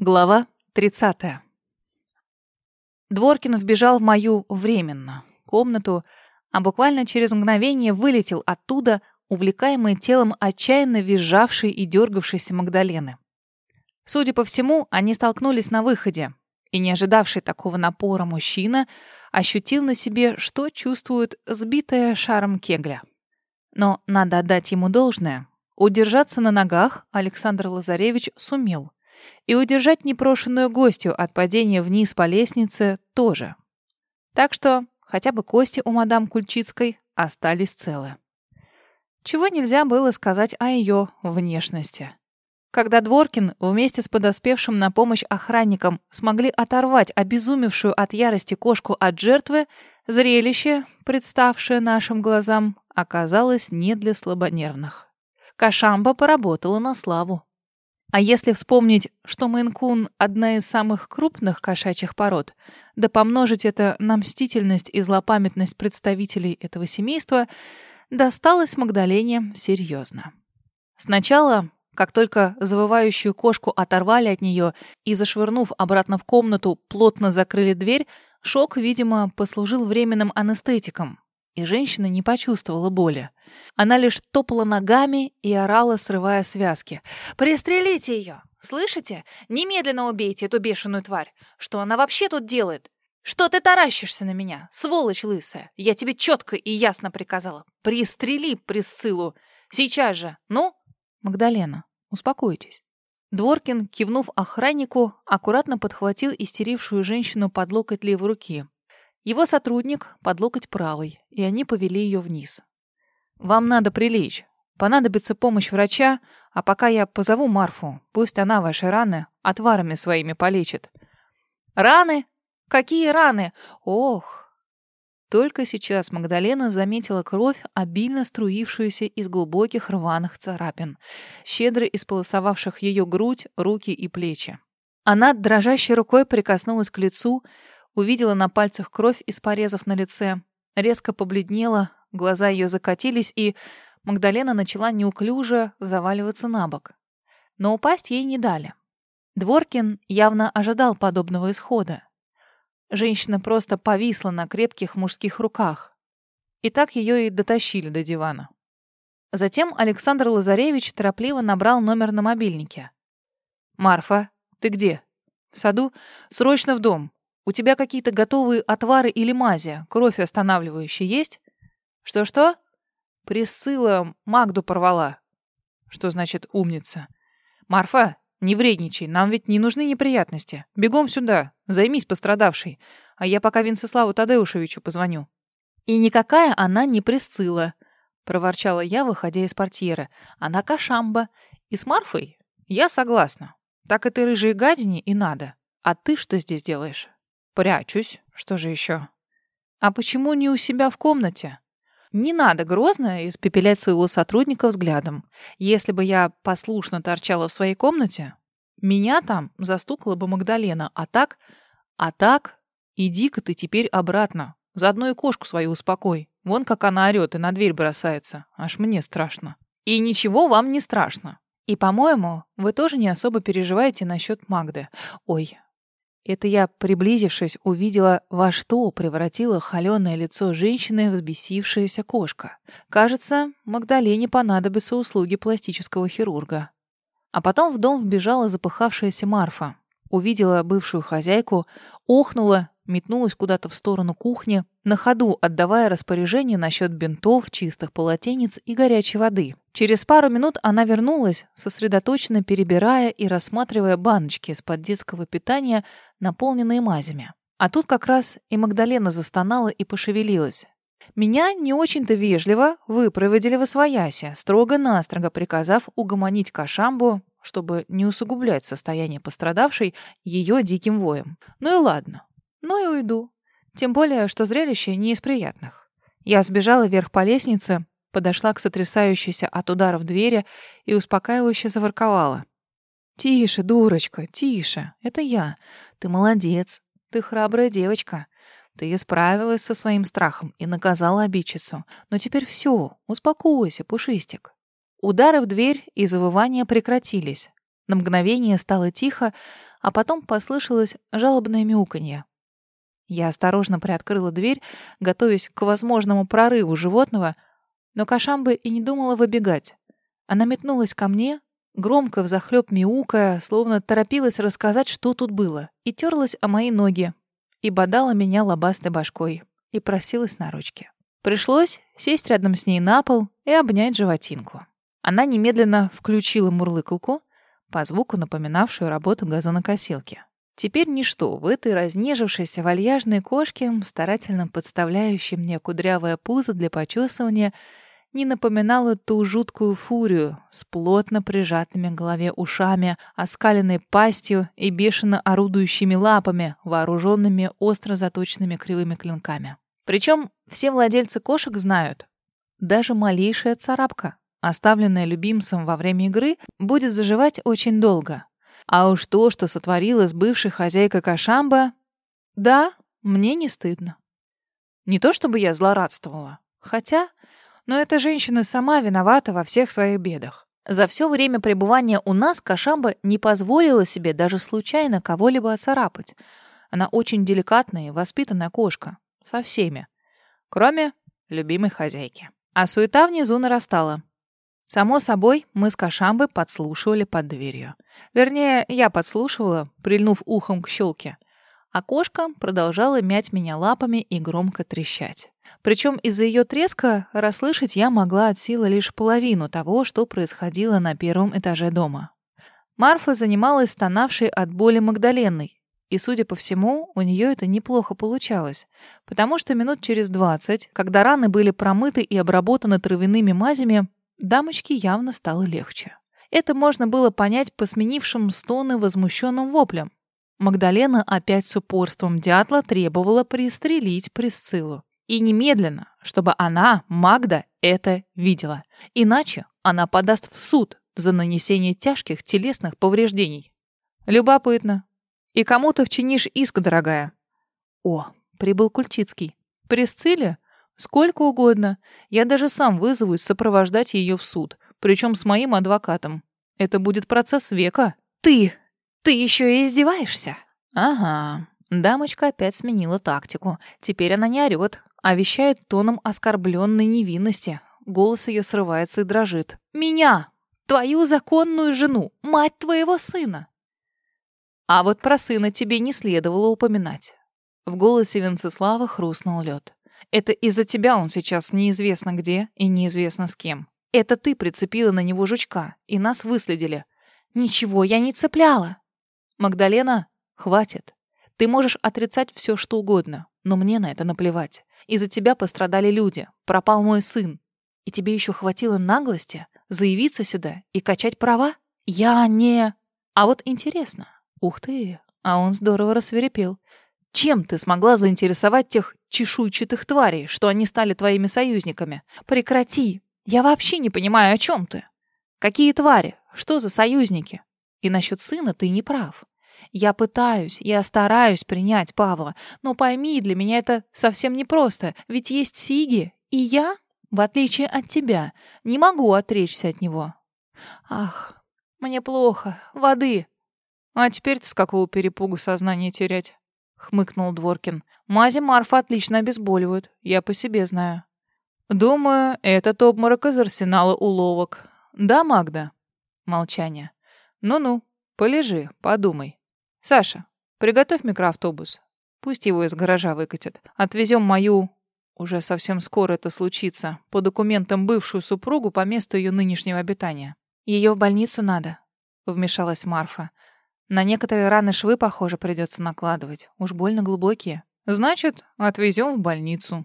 Глава 30. Дворкин вбежал в мою временно комнату, а буквально через мгновение вылетел оттуда, увлекаемый телом отчаянно визжавшей и дергавшейся Магдалены. Судя по всему, они столкнулись на выходе, и не ожидавший такого напора мужчина ощутил на себе, что чувствует сбитая шаром кегля. Но надо отдать ему должное. Удержаться на ногах Александр Лазаревич сумел — и удержать непрошенную гостью от падения вниз по лестнице тоже. Так что хотя бы кости у мадам Кульчицкой остались целы. Чего нельзя было сказать о ее внешности. Когда Дворкин вместе с подоспевшим на помощь охранником смогли оторвать обезумевшую от ярости кошку от жертвы, зрелище, представшее нашим глазам, оказалось не для слабонервных. Кашамба поработала на славу. А если вспомнить, что мейн-кун — одна из самых крупных кошачьих пород, да помножить это на мстительность и злопамятность представителей этого семейства, досталось Магдалене серьезно. Сначала, как только завывающую кошку оторвали от нее и, зашвырнув обратно в комнату, плотно закрыли дверь, шок, видимо, послужил временным анестетиком, и женщина не почувствовала боли. Она лишь топала ногами и орала, срывая связки. «Пристрелите ее! Слышите? Немедленно убейте эту бешеную тварь! Что она вообще тут делает? Что ты таращишься на меня, сволочь лысая? Я тебе четко и ясно приказала. Пристрели Присциллу! Сейчас же! Ну?» «Магдалена, успокойтесь». Дворкин, кивнув охраннику, аккуратно подхватил истерившую женщину под локоть левой руки. Его сотрудник под локоть правой, и они повели ее вниз. «Вам надо прилечь. Понадобится помощь врача, а пока я позову Марфу. Пусть она ваши раны отварами своими полечит». «Раны? Какие раны? Ох!» Только сейчас Магдалена заметила кровь, обильно струившуюся из глубоких рваных царапин, щедро исполосовавших ее грудь, руки и плечи. Она дрожащей рукой прикоснулась к лицу, увидела на пальцах кровь из порезов на лице, резко побледнела, глаза ее закатились, и Магдалена начала неуклюже заваливаться на бок. Но упасть ей не дали. Дворкин явно ожидал подобного исхода. Женщина просто повисла на крепких мужских руках. И так ее и дотащили до дивана. Затем Александр Лазаревич торопливо набрал номер на мобильнике. «Марфа, ты где?» «В саду? Срочно в дом. У тебя какие-то готовые отвары или мази, кровь останавливающие есть? Что-что? Присцилла Магду порвала. Что значит умница? Марфа, не вредничай, нам ведь не нужны неприятности. Бегом сюда, займись пострадавшей, а я пока Венцеславу Тадеушевичу позвоню. И никакая она не Присцилла, проворчала я, выходя из портьеры. Она Кашамба. И с Марфой я согласна. Так этой рыжей гадине и надо. А ты что здесь делаешь? Прячусь. Что же еще? А почему не у себя в комнате? Не надо грозно испепелять своего сотрудника взглядом. Если бы я послушно торчала в своей комнате, меня там застукала бы Магдалена. А так... А так... Иди-ка ты теперь обратно. Заодно и кошку свою успокой. Вон как она орёт и на дверь бросается. Аж мне страшно. И ничего вам не страшно. И, по-моему, вы тоже не особо переживаете насчет Магды. Ой, это я, приблизившись, увидела, во что превратила холеное лицо женщины взбесившаяся кошка. Кажется, Магдалене понадобятся услуги пластического хирурга. А потом в дом вбежала запыхавшаяся Марфа. Увидела бывшую хозяйку, охнула метнулась куда-то в сторону кухни, на ходу отдавая распоряжение насчет бинтов, чистых полотенец и горячей воды. Через пару минут она вернулась, сосредоточенно перебирая и рассматривая баночки из-под детского питания, наполненные мазями. А тут как раз и Магдалена застонала и пошевелилась. Меня не очень-то вежливо выпроводили в освояси, строго-настрого приказав угомонить Кашамбу, чтобы не усугублять состояние пострадавшей ее диким воем. Ну и ладно, ну и уйду. Тем более, что зрелище не из приятных. Я сбежала вверх по лестнице, подошла к сотрясающейся от ударов двери и успокаивающе заворковала. «Тише, дурочка, тише. Это я. Ты молодец. Ты храбрая девочка. Ты справилась со своим страхом и наказала обидчицу. Но теперь все, успокойся, пушистик». Удары в дверь и завывания прекратились. На мгновение стало тихо, а потом послышалось жалобное мяуканье. Я осторожно приоткрыла дверь, готовясь к возможному прорыву животного, но Кашамба и не думала выбегать. Она метнулась ко мне, громко взахлёб мяукая, словно торопилась рассказать, что тут было, и терлась о мои ноги, и бодала меня лобастой башкой, и просилась на ручки. Пришлось сесть рядом с ней на пол и обнять животинку. Она немедленно включила мурлыкалку, по звуку напоминавшую работу газонокосилки. Теперь ничто в этой разнежившейся вальяжной кошке, старательно подставляющей мне кудрявое пузо для почесывания, не напоминало ту жуткую фурию с плотно прижатыми к голове ушами, оскаленной пастью и бешено орудующими лапами, вооруженными остро заточенными кривыми клинками. Причем все владельцы кошек знают, даже малейшая царапка, оставленная любимцем во время игры, будет заживать очень долго. А уж то, что сотворила с бывшей хозяйкой Кашамба, да, мне не стыдно. Не то чтобы я злорадствовала, хотя, но эта женщина сама виновата во всех своих бедах. За все время пребывания у нас Кашамба не позволила себе даже случайно кого-либо оцарапать. Она очень деликатная и воспитанная кошка. Со всеми. Кроме любимой хозяйки. А суета внизу нарастала. Само собой, мы с Кашамбой подслушивали под дверью. Вернее, я подслушивала, прильнув ухом к щелке. А кошка продолжала мять меня лапами и громко трещать. Причем из-за ее треска расслышать я могла от силы лишь половину того, что происходило на первом этаже дома. Марфа занималась стонавшей от боли Магдаленой. И, судя по всему, у нее это неплохо получалось. Потому что минут через двадцать, когда раны были промыты и обработаны травяными мазями, Дамочке явно стало легче. Это можно было понять по сменившим стоны возмущенным воплям. Магдалена опять с упорством дятла требовала пристрелить Присциллу. И немедленно, чтобы она, Магда, это видела. Иначе она подаст в суд за нанесение тяжких телесных повреждений. Любопытно. И кому ты вчинишь иск, дорогая? О, прибыл Кульчицкий. Присцилле Сколько угодно. Я даже сам вызовусь сопровождать ее в суд. Причем с моим адвокатом. Это будет процесс века. Ты! Ты еще и издеваешься? Ага. Дамочка опять сменила тактику. Теперь она не орет, а вещает тоном оскорбленной невинности. Голос ее срывается и дрожит. «Меня! Твою законную жену! Мать твоего сына!» А вот про сына тебе не следовало упоминать. В голосе Венцеслава хрустнул лед. Это из-за тебя он сейчас неизвестно где и неизвестно с кем. Это ты прицепила на него жучка, и нас выследили. Ничего я не цепляла. Магдалена, хватит. Ты можешь отрицать все, что угодно, но мне на это наплевать. Из-за тебя пострадали люди, пропал мой сын. И тебе еще хватило наглости заявиться сюда и качать права? Я не... А вот интересно. Ух ты, а он здорово рассверепел. Чем ты смогла заинтересовать тех чешуйчатых тварей, что они стали твоими союзниками? Прекрати! Я вообще не понимаю, о чем ты. Какие твари? Что за союзники? И насчет сына ты не прав. Я пытаюсь, я стараюсь принять Павла, но пойми, для меня это совсем непросто, ведь есть Сиги, и я, в отличие от тебя, не могу отречься от него. Ах, мне плохо, воды. А теперь-то с какого перепугу сознание терять? — хмыкнул Дворкин. «Мази Марфа отлично обезболивают. Я по себе знаю». «Думаю, этот обморок из арсенала уловок. Да, Магда?» Молчание. «Ну-ну, полежи, подумай. Саша, приготовь микроавтобус. Пусть его из гаража выкатят. Отвезем мою... Уже совсем скоро это случится. По документам бывшую супругу по месту ее нынешнего обитания. Ее в больницу надо», — вмешалась Марфа. На некоторые раны швы, похоже, придется накладывать. Уж больно глубокие. Значит, отвезем в больницу.